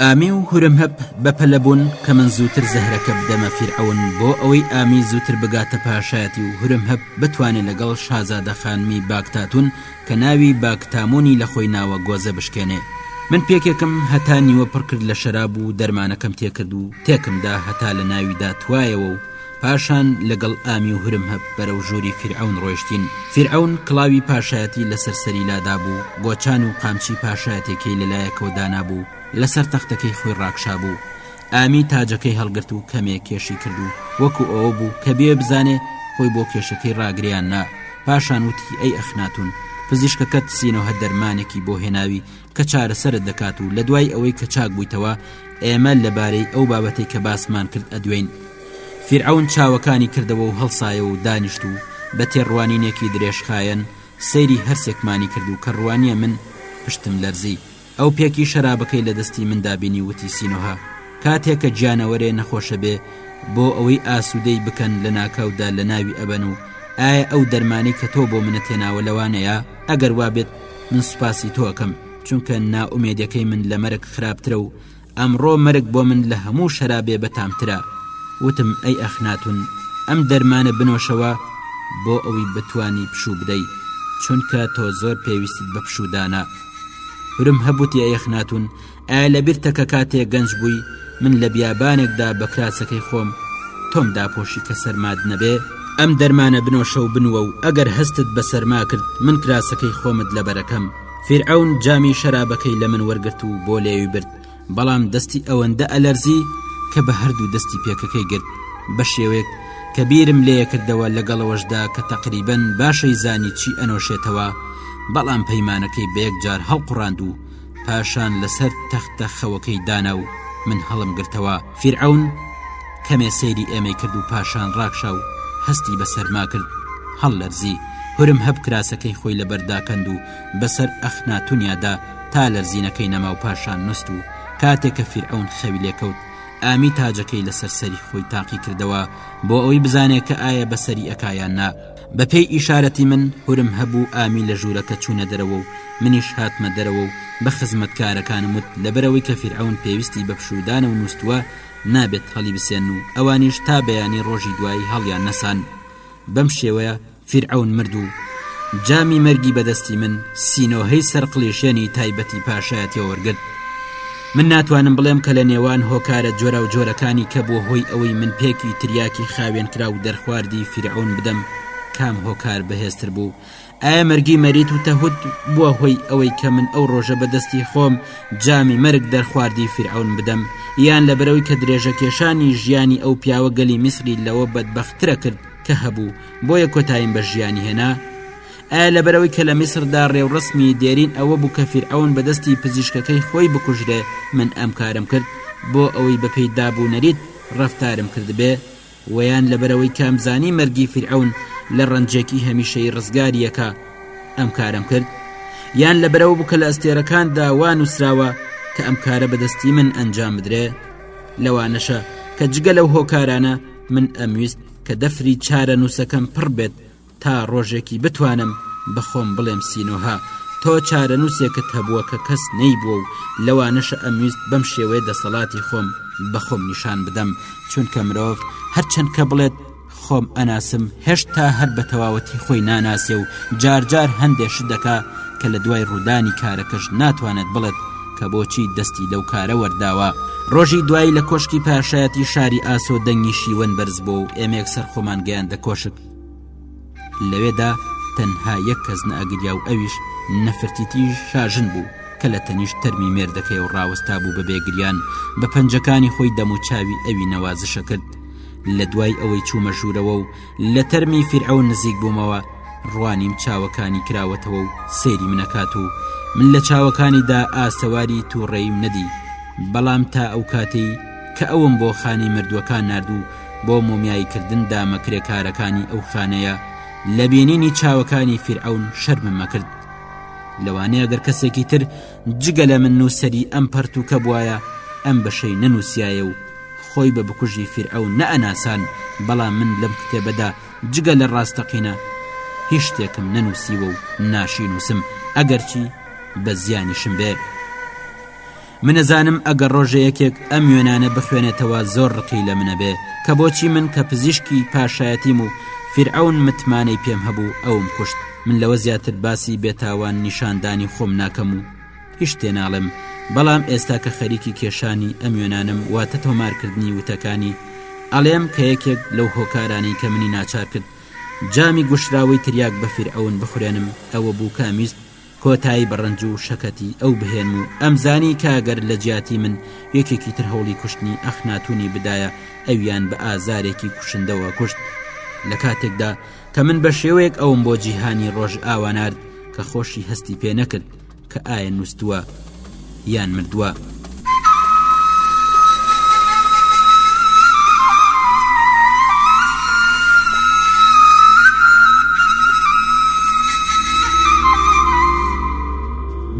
ئامی و هورمهب بەپەلە بوون کە من زووتر زەهرەکە بدەمە فیرعەون بۆ ئەوەی ئامی زووتر بگاتە پاشایەتی و هورمهب بتوانێت لەگەڵ شازادە خانمی باکتاتون کە ناوی باکتامونی لە خۆی ناوە گۆزە بشکێنێ من پێکێکم هەتا نیوە پڕکرد لە شەراب و دەرمانەکەم تێکرد و تێکمدا هەتا لە ناویدا توایەوە و پاشان لەگەڵ ئامی و هرمهب بەرەو ژووری فیرعەون ڕۆیشتین فیرعەون کڵاوی پاشایەتی لەسەر سەری لادابوو گۆچان و قامچی پاشایەتێکەی لەلایەکەوە دانابوو لەسەر تەختەکەی خۆی ڕاکشابوو ئامی تاجەکەی هەڵگرت و کەمێ کێشی کرد و وەکو ئەوە بوو کە بێ بزانێ خۆی بۆ کێشەکەی ڕاگریان نا پاشان وتی ئەی ئەخناتون پزیشکەکەت سینۆهە دەرمانێکی بۆ هێناوی کە چارەسەرت دەکات و لە دوای ئەوەی کە چاک بوویتەوە ئێمە لەبارەی ئەو بابەتەی کە باسمان کرد ئەدوێین فیرعون چاوەکانی کردەوە و هەڵسایە و دانیشت و بە تێڕوانینێکی درێژخایەن سەیری هەرسێکمانی کرد و کە ڕوانیە من پشتم لەرزی ئەو پێکی شەرابەکەی لە دەستی مندا بینی وتی سینۆها کاتێکە گیانەوەرێ نەخۆشە بێ بۆ ئەوەی ئاسوودەی بکەن لە ناکاودا لە ناوی ئەبەن و ئایا ئەو دەرمانی کە تۆ بۆ منە تێناوە لەوانەیە ئەگەر وابێت من سوپاسی تۆ ئەەکەم چونکە ناومێدەکەی من لە مەرگ خراپترە و ئەمڕۆ مەرگ بۆ من لە هەموو شەرابێ بەتامترە وتم ئەی ئەخناتون ئەم دەرمانە بنۆشەوە بۆ ئەوی بتانی پشوو بدەی چونکە تۆ زۆر پێویستت بە پشودانە ورم هەبووتی ئەیەخناتون ئایا لەبیرتە کە کاتێ گەنج بووی من لە بیابانێکدا بە کراسەکەی خۆم تۆم داپۆشی کە سەرماد نەبێ ئەم دەرمانە بنۆشە و بنوە و ئەگەر هەستت بە سەرما کرد من کراسەکەی خۆمت لەبەرەکەم فیرعون جامی شەرابەکەی لە من وەرگرت و بۆ لێوی برد بەڵام دەستی ئەوەندە ئەلەرزی کە بە هەردوو دەستی پێکەکەی گرت بە شێوێک کە بیرم لێ کردەوە لەگەڵەوەشدا کە تەقریبن باشەی زانی چی ئەنۆشێتەوە بەڵام پەیمانەکەی بەیەک جار هەڵقڕاند و پاشان لەسەر تەختە خەوەکەی دانا و من هەڵم گرتەوە فیرعون کەمێ سەیری ئێمەی کرد و پاشان ڕاکشا و هەستی بە سەرما کرد هەڵ لەرزی هورم هەب کراسەکەی خۆی لەبەرداکەند و بەسەر ئەخناتونیادا تا لەرزینەکەی نەما و پاشان نوست و کاتێک کە فیرعون خەوی لێکەوت ئامی تاجەکەی لەسەر سەری خۆی تاقی کردەوە بۆ ئەوی بزانێت کە ئایا بەسەری ئەکایان نا بە پێی ئیشارەتی من هورم هەبوو ئامی لە ژوورەکە چوونە دەرەوە و منیش هاتمە دەرەوە و بە خزمەتکارەکانم وت لەبەرەوەی کە فیرعەون پێویستی بە پشوودانە و نووستووە نابێت هەڵیبسێن و ئەوانیش تا بەیانی ڕۆژی دوایی هەڵیان نەسان بەم شێوەیە فیرعەون مرد و جامی مەرگی بەدەستی من سینۆهەی سەرقڵیشێنی تایبەتی پاشایەتیەوە وەرگرت من ناتوانم بڵێم کە لە نێوان هۆکارە جۆراوجۆرەکانی کە بووە هۆی ئەوەی من پێکی تریاکی خاوێنکراو دەرخواردی فیرعەون بدەم کام هۆکار بەهێزتر بوو ئایا مەرگی مەریت و تەهود بووە هۆی ئەوەی کە من ئەو ڕۆژە بەدەستی خۆم جامی مەرگ دەرخواردی فیرعەون بدەم یان لە بەرەوەی کە درێژە کێشانی ژیانی ئەو پیاوە گەلی میسری لەوە بەدبەخترە کرد کە هەبوو بۆیە کۆتاییم بە ژیانی هێنا ئایا لەبەرئەوەی کە لە میسردا رێوڕەسمی دێرین ئەوە بوو کە فیرعەون بە دەستی پزیشکەکەی خۆی بکوژرێ، من ئەم کارەم کرد بۆ ئەوەی بە پێی داب و نەریت رەفتارم کردبێ؟ وەیان لەبەرئەوەی کە ئەمزانی مەرگی فیرعەون لە رەنجێکی هەمیشەیی رزگاری یەکا ئەم کارەم کرد؟ یان لەبەرئەوە بوو کە لە ئەستێرەکاندا وا نووسراوە کە ئەم کارە بە دەستی من ئەنجام بدرێ؟ لەوانەشە کە جگە لەو هۆکارانە من ئەمویست کە دەفری چارەنووسەکەم پڕ بێت، تا ڕۆژێکی بتوانم بە خۆم بڵێم سینۆهە تۆ چارەنووسێکت هەبووە کە کەس نەیبووە و لەوانەشە ئەمویست بەم شێوەیە دەسەڵاتی خۆم بە خۆم نیشان بدەم چونکە مرۆڤ هەرچەند کە بڵێت خۆم ئەناسم هێشتا هەر بە تەواوەتی خۆی ناناسێ و جارجار هەندێش دەکا کە لە دوای ڕوودانی کارەکەش ناتوانێت بڵێت کە بۆچی دەستی لەو کارە وەرداوە ڕۆژی دوایی لە کۆشکی پاشایەتی شاری ئاسۆ دەنگی شیوەن بەرز بۆ و ئێمێک سەر خۆمان گەیاندە کۆشک لەوێدا تەنها یەک کەس نەئەگریا و ئەویش نەفرتیتی شاژن بوو کە لە تەنیشت تەرمی مێردەکەی و ڕاوەستا بوو بە بێگریان بە پەنجەکانی خۆی دەم و چاوی ئەوی نەوازشە کرد لە دوای ئەوەی چوومە ژوورەوە و لە تەرمی فیرعەون نزیک بوومەوە ڕوانیم چاوەکانی کراوەتەوە و سەیری منەکات و من لە چاوەکانیدا ئاسەواری تووڕێیم نەدی بەڵام تا ئەو کاتەی کە ئەوم بۆ خانی مردووەکان نردوو بۆ مۆمیایی کردن دامە کرێکارەکانی ئەو خانەیە لە بینینی چاوەکانی فیرعون شەرمم مەکرد لەوانەیە گەر کەسێکی تر جگە لە من نووسری ئەم پەرتوکە بواە ئەم بەشەی نەنووسایە و خۆی بە بکوژی فیرعە و نەئەناسان بەڵام من لەم کتێبەدا جگە لە ڕاستەقینە هیچ شتێکم نەنووسیوە و ناشی نووسم ئەگەرچی بە زیانیشم بێ منەزانم ئەگەر ڕۆژێ یەکێک ئەم وێنانە بخوێنێتەوە زۆر ڕقی لە منەبێ کە بۆچی من کە پزیشکی پاشایەتیم و فیرعەون متمانەی پێم هەبوو ئەوم کوشت من لەوە زیاتر باسی بێتاوان نیشاندانی خۆم ناکەم و هیچ تێناڵم بەڵام ئێستا کە خەریکی کێشانی ئەم وێنانم واتە تۆمارکردنی وتەکانی ئەڵێم کە یەکێک لەو هۆکارانەی کە منی ناچار کرد جامی گوشراوەی تریاک بەفیر ئەون بخورێنم ئەوە بوو کامیست کۆتایی بە ڕەنج و شەکەتی ئەو بهێنم و ئەمزانی کە گەر لە جیاتی من یەکێکی تر هەوڵی کوشتنی ئەخناتونی بدایە ئەویان بە ئازارێکی کوشندەوە کوشت لە کاتێکدا کە من بە شێوەیەک ئەوم بۆ جیهانی ڕۆژئاوا نارد کە خۆشی هەستی پێ نەکرد کە ئایا نوستووە یان مردووە.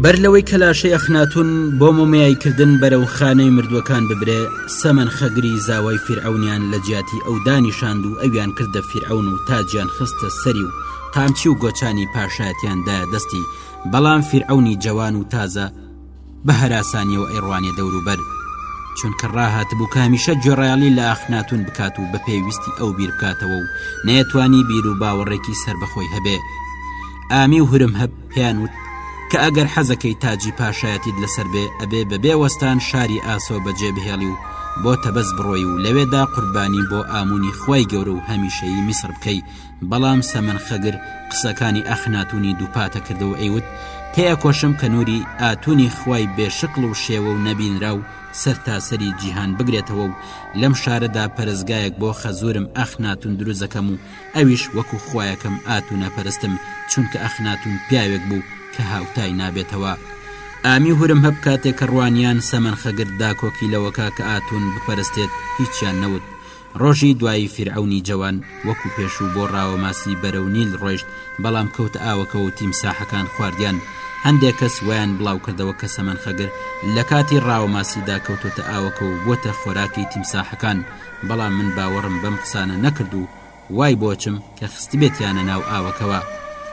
بەر لەوەی کە لاشەی ئەخناتون بۆ مۆمیایکردن بەرەو خانەی مردووەکان ببرێ سەمەن خەگری زاوای فیرعونیان لە جیاتی ئەو دانیشاند و ئەویان کردە فیرعون و تاجیان خستە سەری و قامچی و گۆچانی پاشایەتیاندایە دەستی بەڵام فیرعەونی جەوان و تازە بە هەراسانیەوە ئەیڕوانێ دەوروبەر چونکە ڕاهاتبوو کامیشە گوێڕایەڵی لە ئاخناتون بکات و بە پێویستی ئەو بیر بکاتەوە و نەیەتوانی بیر و باوەڕێکی سەر بەخۆی هەبێ ئامی و هورم هەب پێیان وت کە ئەگەر حەزەکەی تاجی پاشایەتیت لەسەر بێ ئەبێ بە بێوەستان شاری ئاسۆ بەجێ بهێڵی و بۆ تەبەز بڕۆی و لەوێدا قوربانی بۆ ئامونی خوای گەورە و هەمیشەیی میسر بکەی بەڵام سەمەن خەگر قسەکانی ئەخناتونی دووپاتە کردەوە ئەیوت تێئەکۆشم کە نوری ئاتونی خوای بێ شکڵ و شێوە و نەبینرا و سەر تاسەری جیهان بگرێتەوە و لەم شارەدا پەرستگایەک بۆ خەزورم ئەخناتون دروزەکەم و ئەویش وەکو خوایەکەم ئاتونە پەرستم چونکە ئەخناتون پیاوێک بوو کە هاوتای نابێتەوە ئامی هورم هەب کاتێک کە ڕوانیان سەمەن خەگر داکۆکی لەوەکا کە ئاتون بپەرستێت هیچیان نەوت ڕۆژی دوایی فیرعەونی جەوان وەکو پێشوو بۆ ڕاوە ماسی بەرەو نیل ڕۆیشت بەڵام کەوتە ئاوەکە و تیمساحەکان خواردیان هەندێک کەس وایان بڵاو کردەوە کە سەمەنخەگر لە کاتی ڕاوە ماسیدا کەوتۆتە ئاوەکە و بووەتە خۆراکی تیمساحەکان بەڵام من باوەڕم بەم قسانە نەکرد و وای بۆچم کە خستبێتیانە ناو ئاوەکەوە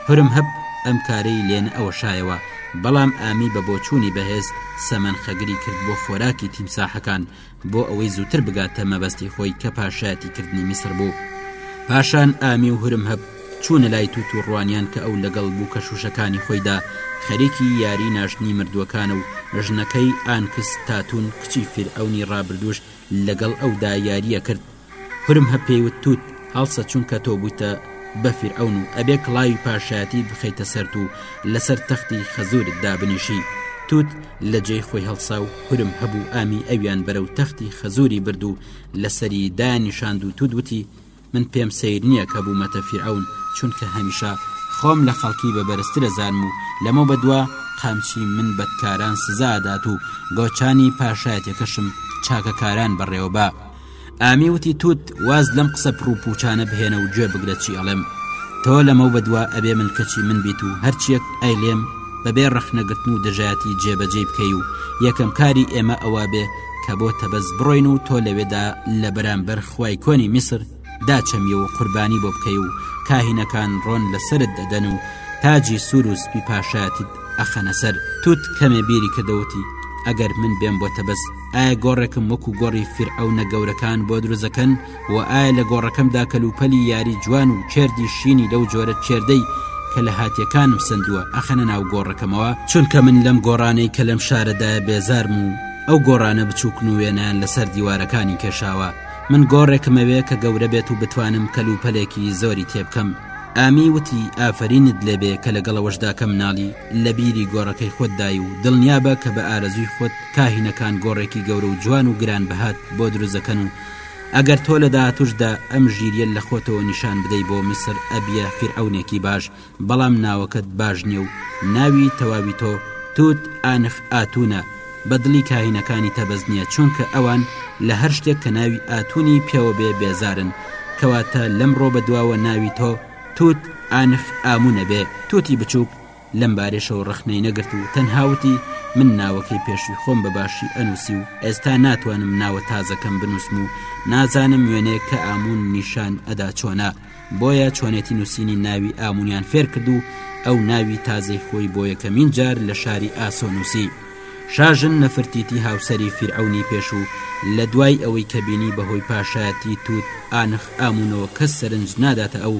هرم هەب ئەم کارەی لێنە ئەوە شایەوە بەڵام ئامی بە بۆچوونی بەهێز سەمەنخەگری کرد بۆ خۆراکی تیمساحەکان بۆ ئەوەی زووتر بگاتە مەبەستی خۆی کە پاشایەتی کردنی میسر بوو پاشان ئامی و هورم هەب چوونە لای تووت و ڕوانیان کە ئەو لەگەڵ بوو کە شوشەکانی خۆیدا خەریکی یاری ناشتنی مردووەکانە و ژنەکەی ئانکس تاتون کچی فیر ئەونی ڕابردووش لەگەڵ ئەودا یاریە کرد کورم هە پێوت توت هەڵسە چونکە تۆ بوویتە بەفیر ئەون و ئەبێ کڵاوی پاشایەتی بخەیتە سەرت و لەسەر تەختی خەزورت دابنیشی توت لە جێی خۆی هەڵسا و کورم هەبوو ئامی ئەویان بەرە و تەختی خەزوری برد و لەسەری دانیشاند و توت وتی من پێم سیر نییە کە بوومەتە فیرعون چونکە هەمیشە خۆم لە خەڵکی بە بەرزترە زانم و لەمە بەدوا قامچی من بەدکاران سزادات و گۆچانی پاشایەتەکەشم چاکەکاران بەڕێوەبە ئامی وتی توت واز لەم قسە پڕوو پوچانە بهێنە و گوێ بگرە چی ئەڵێم تۆ لەمە بەدوا ئەبێ من کەچی من بیت و هەرچیەک ئەیلێم بەبێ ڕەخنەگرتن و دژایەتی جێبەجێی بکەی و یەکەم کاری ئێمە ئەوە بێ کە بۆ تەبەز بڕۆین و تۆ لەوێدا لە بەرامبەر خوای کۆنی میسر داچەمی و قوربانی بۆ بکەی و کاهینەکان ڕۆن لەسرت دەدەن و تاجی سوور و سپی پاشایەتیت ئەخەنە سەر توت کەمێ بیری کردەوەتی ئەگەر من بێم بۆ تەبەز ئایا گۆڕێکم وەکو گۆڕی فیرعەونە گەورەکان بۆ دروزەکەن و ئایا لە گۆڕەکەمدا کەلوپەلی یاری جوان و چێردی شینی لەو جۆرە چێردەی کە لە هاتیەکانم سندووە ئەخەنە ناو گۆڕەکەمەوە چونکە من لەم گۆڕانەی کە لەم شارەدا بێزارم و ئەو گۆڕانە بچووکن و وێنان لەسەر دیوارەکانی کێشاوە من گۆڕێکمەوێ کە گەورە بێت و بتوانم کەلوپەلێکی زۆری تێبکەم ئامی وتی ئافرینت لێبێ کە لەگەڵەوەشدا کەم ناڵی لە بیری گۆڕەکەی خۆت دای و دڵنیابە کە بە ئارەزوی خۆت کاهینەکان گۆڕێکی گەورە و جوان و گرانبەهات بۆ دروست دەکەن و ئەگەر تۆ لە داهاتووشدا ئەم ژیریە لە خۆتەوە نیشان بدەی بۆ میسر ئەبیە فیرعەونێکی باش بەڵام ناوەکەت باش نیە و ناوی تەواوی تۆ توت ئانخ ئاتونە بە دڵی کاهینەکانی تەبەس نیە چونکە ئەوان لە هەر شتێک کە ناوی ئاتونی پێوە بێ بێزارن کەواتە لەمڕۆ بەدواوە ناوی تۆ توت ئانخ ئامونە بێ توتی بچوک لەم بارەشەوە ڕەخنەی نەگرت و تەنها وتی من ناوەکەی پێشوی خۆم بە باشی ئەنووسی و ئێستا ناتوانم ناوە تازەکەم بنووسم و نازانم وێنەیەک کە ئامون نیشان ئەدا چۆنە بۆیە چۆنێتی نووسینی ناوی ئامونیان فێرکرد و ئەو ناوی تازەی خۆی بۆ یەکەمین جار لە شاری ئاسۆ نووسی شاژن نەفرتیتی هاوسری فیرعونی پێش و لە دوای ئەوەی کە بینی بەهۆی پاشایەتی توت ئانخ ئامونەوە کەس سەرنج ناداتە ئەو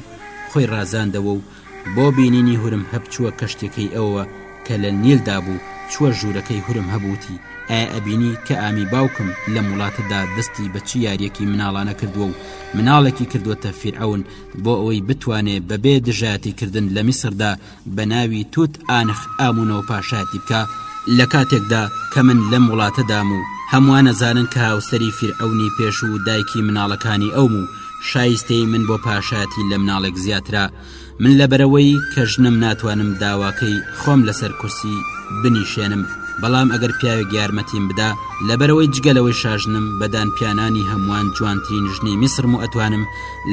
خۆی ڕازاندەوە و بۆ بینینی هورمهەب چووە کەشتیەکەی ئەوەوە کە لە نیل دابوو چووە ژوورەکەی هورمهەب وتی ئایا ئەبینی کە ئامی باوکم لەم وڵاتەدا دەستی بە چی یاریەکی مناڵانە کردووە و مناڵێکی کردوەتە فیرعەون بۆ ئەوەی بتوانێ بەبێ دژایەتی کردن لە میسردا بە ناوی توت ئانخ ئامونەوە پاشایەتی بکا لە کاتێکدا کە من لەم وڵاتەدام و هەمووان ئەزانن کە هاوسەری فیرعەونی پێشوو و دایکی مناڵەکانی ئەوم و شایستەی من بۆ پاشایەتی لە مناڵێک زیاترە من لە بەرەوەی کە ژنم ناتوانم داواکەی خۆم لەسەر کورسی بنیشێنم بەڵام ئەگەر پیاوێک یارمەتیم بدا لە بەرەوەی جگەلەوەی شاژنم بەدان پیانانی هەمووان جوانترین ژنی میسرم و ئەتوانم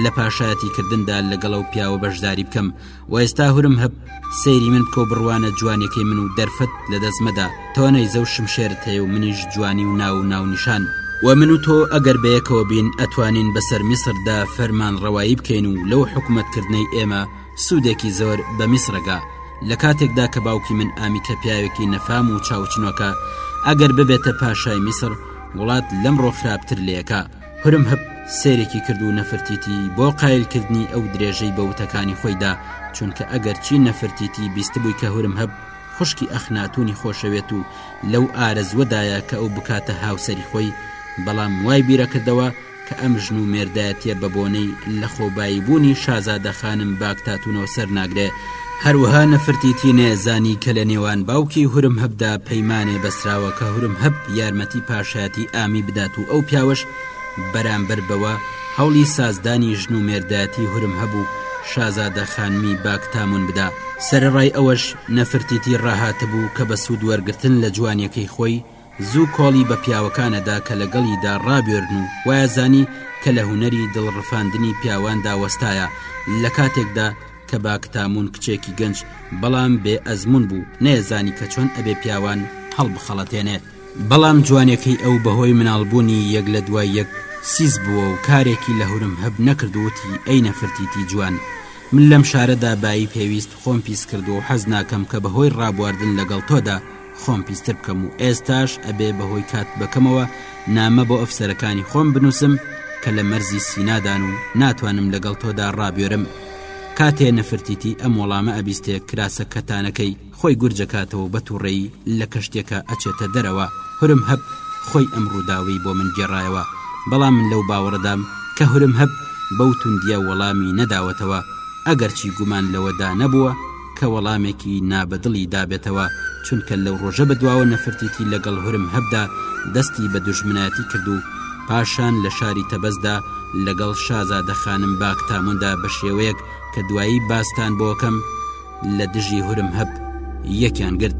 لە پاشایەتی کردندا لەگەڵ و پیاوە بەشداری بکەم و ئێستا هورم هەب سەیری من بکەو بڕوانە جوانیەکەی من و دەرفەت لە دەست مەدە تۆ نەیزە و شمشێرت هەیە و منیش جوانی و ناو و ناونیشان و من و تۆ ئەگەر بەیەکەوە بین ئەتوانین بەسەر میسردا فەرمانڕەوایی بکەین و لەو حکومەتکردنەی ئێمە سوودێکی زۆر بە میسرەگا لە کاتێکدا کە باوکی من ئامیکە پیاوێکی نەفام و چاوچنۆکە ئەگەر ببێتە پاشای میسر وڵات لەمڕۆ خراپتر لەکە هرم هپ سەیرێکی کرد و نەفرتیتی بۆ قایلکردنی ئەو درێژەی بە وتەکانی خۆیدا چونکە ئەگەرچی نەفرتیتی بیستبووی کە هورم هەب خوشکی ئەخناتونی خۆشەوێت و لەو ئارەزوەدایە کە ئەو بکاتە هاوسەری خۆی بەڵام وای بیرەکردەوە کە ئەم ژن و مێردایەتە بە بۆنەی لە خۆبایی بوونی شازادە خانم باکتاتونەوە سەر ناگرێ هەروەها نەفرتیتی نەیەزانی کە لە نێوان باوکی هورمهبدا پەیمانێ بەسراوە کە هورمهب یارمەتی پاشایەتی ئامی بدات و ئەو پیاوەش بەرامبەر بەوە هەوڵی سازدانی ژن و مێردایەتی هورمهب و شازادە خانمی باکتامون بدا سەرەڕای ئەوەش نەفرتیتی ڕاهاتبوو کە بە سوود وەرگرتن لە جوانیەکەی خۆی زوو کۆڵی بە پیاوەکانە دا کە لە گەڵیدا ڕابوێرن و وایزانی کە لە هونەری دڵ ڕفاندنی پیاواندا وەستایە لە کاتێکدا کە باکتامون کچێکی گەنج بەڵام بێ ئەزمون بوو نەیەزانی کە چۆن ئەبێ پیاوان هەڵبخەڵەتێنێ بەڵام جوانێکەی ئەو بەهۆی مناڵ بوونی یەک لە دوای یەک سیس بووە و کارێکی لە هورم هەب نەکرد و وتی ئەی نەفرتیتی جوان من لەم شارەدا بایی پێویست خۆم پیس کردووە و حەز ناکەم کە بەهۆی ڕابواردن لەگەڵ تۆدا خۆم پیستر بکەم و ئێستاش ئەبێ بەهۆی کات بەکەمەوە نامە بۆ ئەفسەرەکانی خۆم بنووسم کە لە مەرزی سینادان و ناتوانم لەگەڵ تۆدا ڕابێرم کاتێ نەفرتیتی ئەم وەڵامە ئەبیستێ کراسە کەتانەکەی خۆی گورجەکاتەوە بە تووڕەیی لە کەشتێکە ئەچێتە دەرەوە هرم هەب خۆی ئەم ڕووداوەی بۆ من گێڕایەوە بەڵام من لەو باوەڕەدام کە هرم هەب بەو توندیە وەڵامی نەداوەتەوە ئەگەرچی گومان لەوەدا نەبووە کە وەڵامێکی نا بە دڵی دابێتەوە چونکە لەو ڕۆژە بەدواوە نەفرتێکی لەگەڵ هورم هەبدا دەستی بە دوژمنایەتی کرد و پاشان لە شاری تەبەزدا لەگەڵ شازادە خانم باک تاموندا بە شێوەیەک کە دوایی باستان بۆکەم لە دژی هورم هەب یەکیان گرت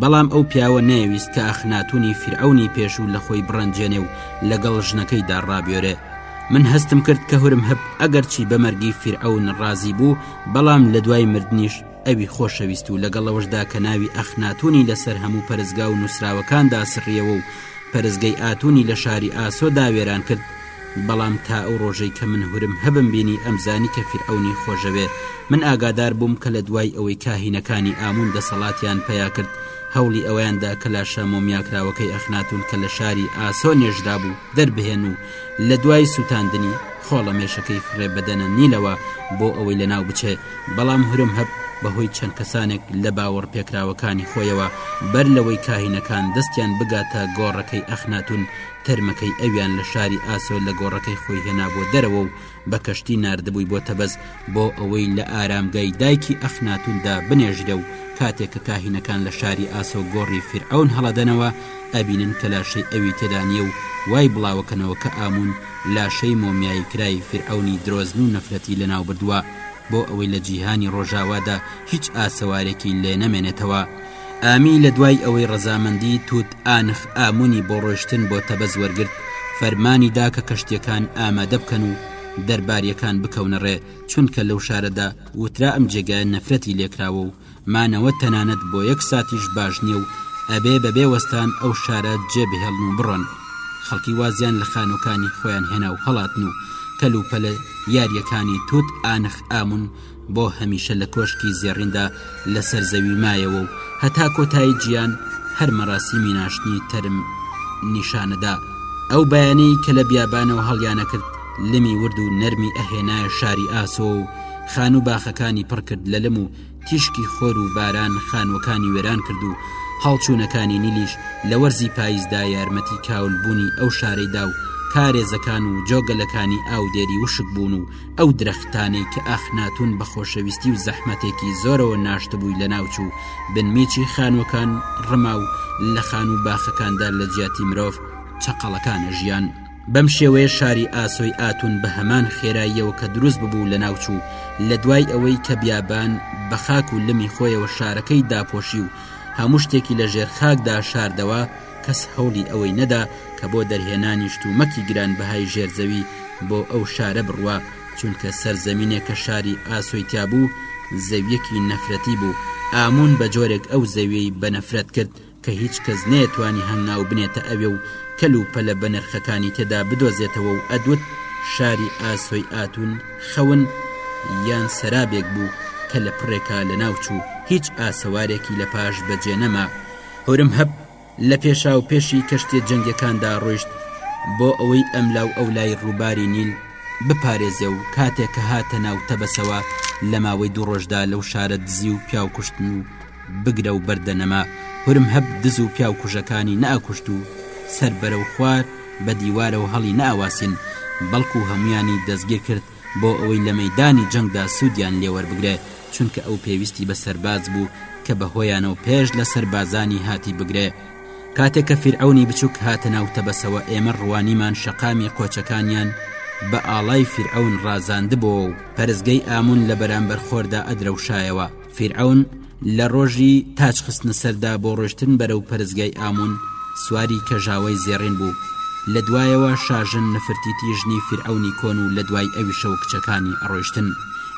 بەڵام ئەو پیاوە نەیەویست کە ئەخناتونی فیرعەونی پێشوو لە خۆی بڕەنجێنێ و لەگەڵ ژنەکەیدا ڕابێرێ من هەستم کرد کە هورم هەب ئەگەرچی بە مەرگی فیرعەون ڕازی بوو بەڵام لە دوای مردنیش ئەوی خۆشەویست و لەگەڵەوەشدا کە ناوی ئەخناتونی لەسەر هەموو پەرستگا و نووسراوەکاندا سڕیەوە و پەرستگەی ئاتونی لە شاری ئاسۆدا وێران کرد بەڵام تا ئەو ڕۆژەی کە من هورم هەبم بینی ئەمزانی کە فیرعەونی خۆشەوێ من ئاگادار بووم کە لە دوای ئەوەی کاهینەکانی ئامون دەسەڵاتیان پەیا کرد هەوڵی ئەوەیاندا کە لاشە مۆمیاکراوەکەی ئەخناتون کە لە شاری ئاسۆ نێژرابوو دەربهێن و لە دوای سووتاندنی خۆڵە مێشەکەی فڕێ بەدەنە نیلەوە بۆ ئەوەی لە ناو بچێ بەڵام هورم هەب بەهۆی چەند کەسانێک لە باوەڕ پێکراوەکانی خۆیەوە بەر لەوەی کاهینەکان دەستیان بگاتە گۆڕەکەی ئەخناتون تەرمەکەی ئەویان لە شاری ئاسۆ لە گۆڕەکەی خۆی هێنابووە دەرەوە و بە کەشتی نردبووی بۆ تەبەز بۆ ئەوەی لە ئارامگای دایکی ئەخناتوندا بنێژرێ و کاتێک کە کاهینەکان لە شاری ئاسۆ گۆڕی فرعون هەڵەدەنەوە ئەبینن کە لاشەی ئەوی تێدانە و وای بڵاوەکەنەوە کە ئامون لاشەی مۆمیایی کرای فرعونی درۆزن و نەفرەتی لەناوبردووە بۆ ئەوەی لە جیهانی ڕۆژاوادا هیچ ئاسەوارێکی لێ نەمێنێتەوە ئامی لە دوای ئەوەی ڕەزامەندیی توت ئانخ ئامونی بۆ ڕۆیشتن بۆ تەبەز وەرگرت، فەرمانی دا کە کەشتییەکان ئامادە بکەن و دەربارییەکان بکەونە ڕێ، چونکە لەو شارەدا وترا ئەم جێگایە نەفرەتی لێ کراوە و مانەوە تەنانەت بۆ یەک ساتیش باش نییە و ئەبێ بە بێ وەستان ئەو شارە جێ بهێڵن و بڕۆن. خەڵکی وازیان لە خانووەکانی خۆیان هێنا و هەڵاتن و کەلوپەلە یارییەکانی توت ئانخ ئامون بۆ هەمیشە لە کۆشکی زێڕیندا لەسەر زەوی مایەوە و هەتا کۆتایی گیان هەر مەراسیمی ناشتنی تەرم نیشانەدا ئەو بەیانەی کە لە بیابانەوە هەڵیانەکرد لمی ورد و نەرمی ئەهێنایە شاری ئاسۆ و خان و باخەکانی پڕکرد لە لم و تیشکی خۆر و باران خانوەکانی وێران کرد و هەڵچوونەکانی نیلیش لە وەرزی پاییزدا یارمەتی کاولبوونی ئەو شارەیدا و کارێزەکان و جۆگەلەکانی ئاودێری وشک بوون و ئەو درەختانەی کە ئاخناتون بە خۆشەویستی و زەحمەتێکی زۆرەوە ناشتبووی لە ناوچوو بنمیچی خانووەکان ڕما و لە خان و باخەکاندا لە جیاتی مرۆڤ چقەڵەکانە ژیان بەم شێوەیە شاری ئاسۆی ئاتون بە هەمان خێراییەوە کە دروست ببوو لە ناوچوو لە دوای ئەوەی کە بیابان بە خاک و لەمی خۆیەوە شارەکەی داپۆشی و هەموو شتێکی لە ژێر خاکدا شاردەوە کەس هەوڵی ئەوەی نەدا کە بۆ دەرهێنانی شتومەکی گرانبەهای ژێرزەوی بۆ ئەو شارە بڕوا چونکە سەرزەمینێک کە شاری ئاسۆی تیابوو زەویەکی نەفرەتی بوو ئامون بە جۆرێک ئەو زەویەی بەنەفرەت کرد کە هیچ کەس نەیەتوانی هەنگاو بنێتە ئەوێ و کەل و پەلە بەنرخەکانی تێدا بدۆزێتەوە و ئەدوت شاری ئاسۆی ئاتون خەون یان سەرابێک بوو کە لە پڕێکا لەناوچوو هیچ ئاسەوارێکی لە پاش بەجێنەما هورم هەب لە پێشا و پێشی کەشتیە جەنگیەکاندا ڕۆیشت بۆ ئەوەی ئەملا و ئەو لای ڕووباری نیل بپارێزێ و کاتێک کە هاتە ناو تەبەسەوە لە ماوەی دوو ڕۆژدا لەو شارە دزی و پیاو کوشتن و بگرە و بەردە نەما هورم هەب دز و پیاو کوژەکانی ناکوشت و سەر بەرە و خوار بە دیوارەوە هەڵی ناواسین بەڵکو هەمویانی دەستگیر کرد بۆ ئەوەی لە مەیدانی جەنگدا سوودیان لێ وەربگرێ چونکە ئەو پێویستی بە سەرباز بوو کە بە هۆیانەوە پێش لە سەربازانی هاتی بگرێ کاتێک کە فیرعەونی بچووک هاتە ناو تەبەسەوە ئێمە ڕوانیمان شەقامی قۆچەکانیان بە ئاڵای فیرعەون ڕازاندبۆوە و پەرستگەی ئامون لە بەرامبەر خۆردا ئەدرەوشایەوە فیرعەون لە ڕۆژی تاج خستنە سەردا بۆ ڕۆشتن بەرەو پەرستگای ئامون سواری کەژاوەی زێڕین بوو لە دوایەوە شاژن نفرتیتی ژنی فیرعەونی کۆن و لە دوای ئەویشە و کچەکانی ئەڕۆشتن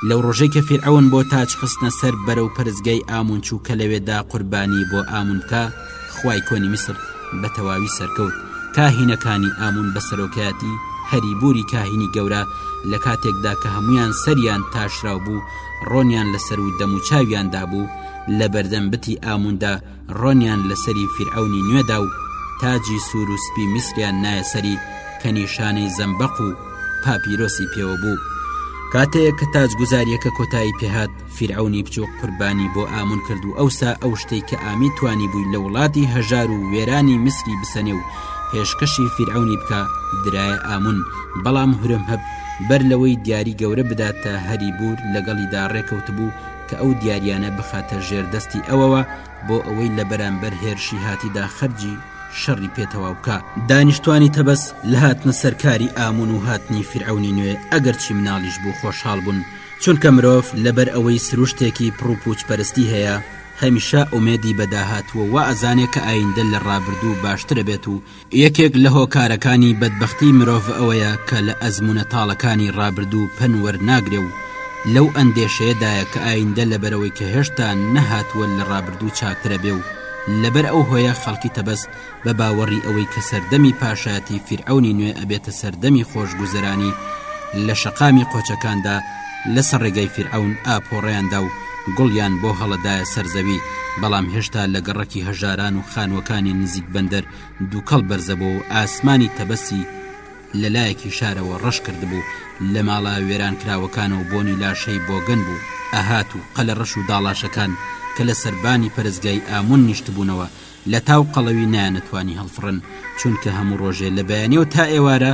لەو ڕۆژەی کە فیرعەون بۆ تاج خستنە سەر بەرەو پەرستگای ئامون چوو کە لەوێدا قوربانی بۆ ئامون بکە خوای کۆنی میسر بە تەواوی سەرکەوت، کاهینەکانی ئامون بە سەرۆکایەتی هەریبوری کاهینی گەورە، لە کاتێکدا کە هەموویان سەریان تاشراو بوو، ڕۆنیان لە سەر و دەموچاویان دابوو، لە بەردەم بتی ئاموندا ڕۆنیان لە سەری فیرعەونی نوێ دا و تاجی سوور و سپی میسریان نایە سەری کە نیشانەی زەمبەق و پاپیرۆسی پێوە بوو. کاتێک کە تاجگوزارییەکە کۆتایی پێهات، فیرعەونی بچووک قوربانی بۆ ئامون کرد و ئەوسا ئەو شتەی کە ئامی توانی بووی لە وڵاتی هەژار و وێرانی میسری بسەنێ و پێشکەشی فیرعونی بکە درایە ئامون بەڵام هورم هەب بەر لەوەی دیاری گەورە بدات تا هەری بور لەگەڵیدا ڕێکەوت بوو کە ئەو دیاریانە بخاتە ژێر دەستی ئەوەوە بۆ ئەوەی لە بەرامبەر هێرشی هاتیدا خەرجی شەڕی پێتەواوکە دانیشتوانی تەبەس لە هاتنە سەرکاری ئامون و هاتنی فیرعونی نوێ ئەگەرچی مناڵیش بوو خۆشحاڵ بوون چونکە مرۆڤ لەبەر ئەوەی سروشتێکی پڕو پوچ پەرستی هەیە هەمیشە ئومێدی بە داهاتوو و وائەزانێ کە ئایندە لە ڕابردوو باشترە بێت و یەکێک لە هۆکارەکانی بەدبەختی مرۆڤ ئەوەیە کە لە ئەزموونە تاڵەکانی ڕابردوو پەن وەرناگرێ و لەو ئەندێشەیە دایە کە ئایندە لەبەرئەوەی کە هێشتا نەهاتووە لە ڕابردوو چاکترە بێ و لەبەر ئەو هۆیە خەڵکی تەبەس بە باوەڕی ئەوەی کە سەردەمی پاشایەتی فیرعەونی نوێ ئەبێتە سەردەمی خۆشگوزەرانی لە شەقامی قۆچەکاندا لە سەر ڕێگای فیرعەون ئاپۆڕیاندا و گوڵیان بۆ هەڵەدایە سەر زەوی بەڵام هێشتا لە گەڕەکی هەژاران و خانووەکانی نزیک بەندەر دووکەڵ بەرزە بۆ و ئاسمانی تەبەسی لە لایەکی شارەوە ڕەش کردبوو لە ماڵە وێران کراوەکانەوە بۆنی لاشەی بۆگەن بوو ئەهات و قەلە ڕەش و داڵاشەکان کە لە سەربانی پەرستگای ئامون نیشتبوونەوە لەتاو قەڵەوی نایانەتوانی هەڵفڕن چونکە هەموو ڕۆژێ لە بەیانەوە تا ئێوارە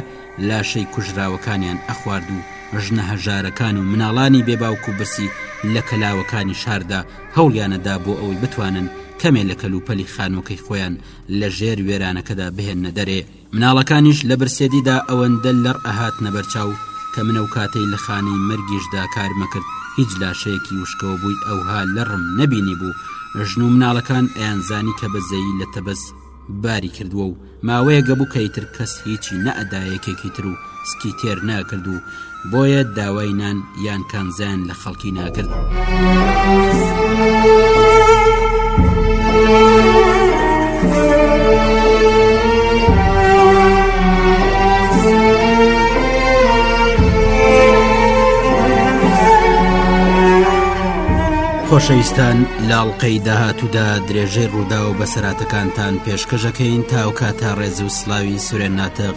لاشەی کوژراوەکانیان ئەخوارد و ژنە هەژارەکان و مناڵانی بێباوک و برسی لە کەلاوەکانی شاردا هەوڵیانەدا بۆ ئەوەی بتوانن کەمێ لە کەلوپەلی خانووەکەی خۆیان لە ژێر وێرانەکەدا بهێنە دەرێ مناڵەکانیش لە برسێدیدا ئەوەندە لەڕ ئەهاتنە بەرچاو کە من ئەوکاتەی لە خانەی مەرگیشدا کارمەکرد هیچ لاشەیەکی وشکەوەبووی ئەوها لەڕم نەبینیبوو، ژن و مناڵەکان ئەیانزانی کە بەزەیی لە تەبەس باری کردووە و ماوەیەگەبوو کە ئیتر کەس هیچی نەئەدایە یەکێکی تر و، سکی تێر ناکرد و بۆیە داوای نان یان کانزیان لە خەڵکی ناکرد. خۆشەویستان لاڵقەی داهاتوودا درێژەی ڕوودا و بەسەراتەکانتان پێشکەشەکەین تاوکاتە ڕێز و سلاوی سورێن ناتەق